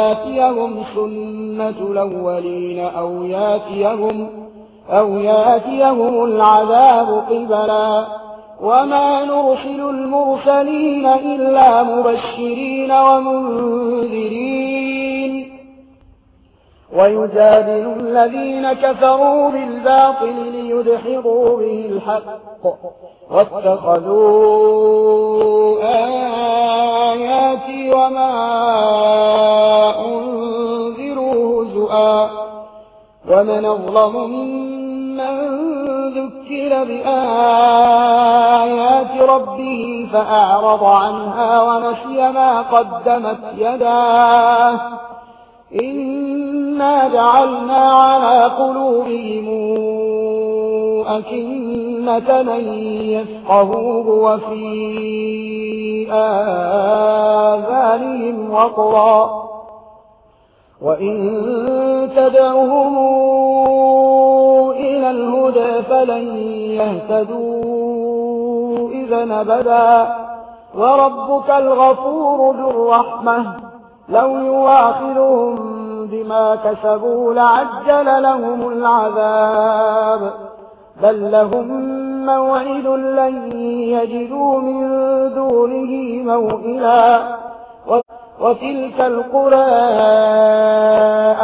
يأتيهم سنة الأولين أو ياتيهم, أو ياتيهم العذاب قبلا وما نرسل المرسلين إلا مبشرين ومنذرين ويجادل الذين كفروا بالباطل ليدحضوا به الحق واتخذوا آه ومن أظلم ممن ذكر بآيات ربه فأعرض عنها ونسي ما قدمت يداه. إنا جعلنا على قلوبهم أكنة من يفقهوه وفي آذانهم وقرا. وإن تدعهم إلى الهدى فلن يهتدوا إذا نبدا وربك الغفور ذو الرحمة لو يواخذهم بما كسبوا لعجل لهم العذاب بل لهم موعد لن يجدوا من دونه موئلا وتلك القرآن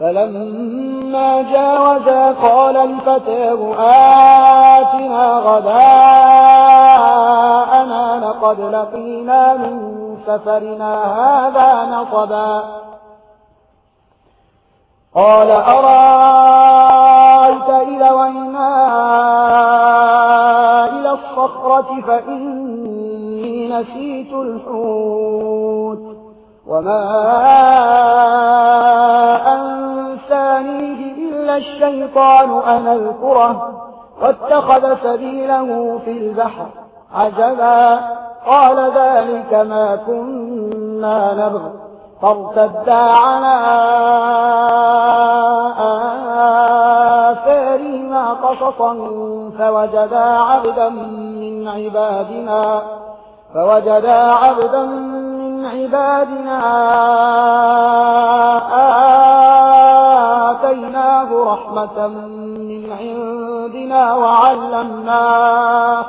فلما جاوزا قال الفتاه آتنا غداءنا لقد لقينا من سفرنا هذا نصبا. قال أرأيت إذا وينا؟ إلى الصخرة فإني نسيت الحوت. وما الشيطان أن الكره واتخذ سبيله في البحر عجبا. قال ذلك ما كنا نبغى فارتدى على آثارهما قصصا فوجدا عبدا من عبادنا فوجدا عبدا من عبادنا. علما من عندنا وعلمناه,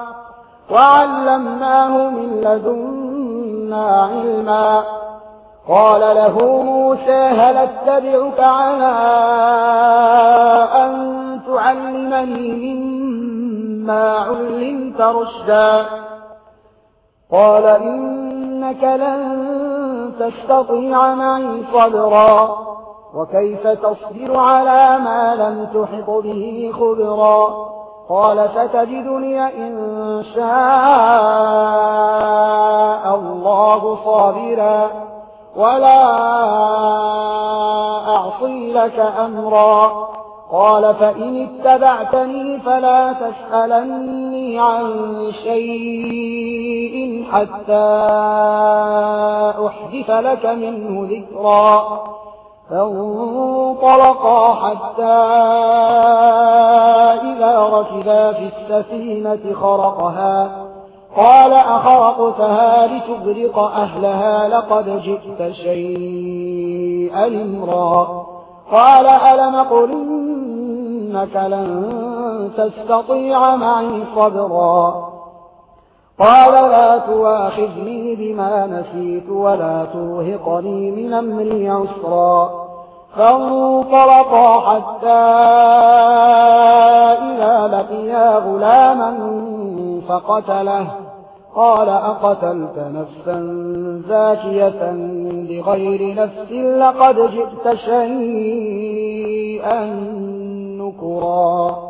وعلمناه من لدنا علما. قال له موسى هل أتبعك على أن تعلمني مما علمت رشدا؟ قال إنك لن تستطيع معي صبرا. وكيف تصبر على ما لم تحق به خبرا؟ قال فتجدني إن شاء الله صابرا ولا أعصي لك أمرا. قال فإن اتبعتني فلا تسألني عن شيء حتى أحدث لك منه ذكرا. فانطلقا حتى إذا ركبا في السفينة خرقها. قال أخرقتها لتبرق أهلها لقد جئت شيئا إمرا. قال ألم قل إنك لن تستطيع معي صبرا. قال لا تواخذني بما نسيت ولا ترهقني من أمري عسرا. فانطلقا حتى إذا لقيا غلاما فقتله. قال أقتلت نفسا زاكية بغير نفس لقد جئت شيئا نكرا.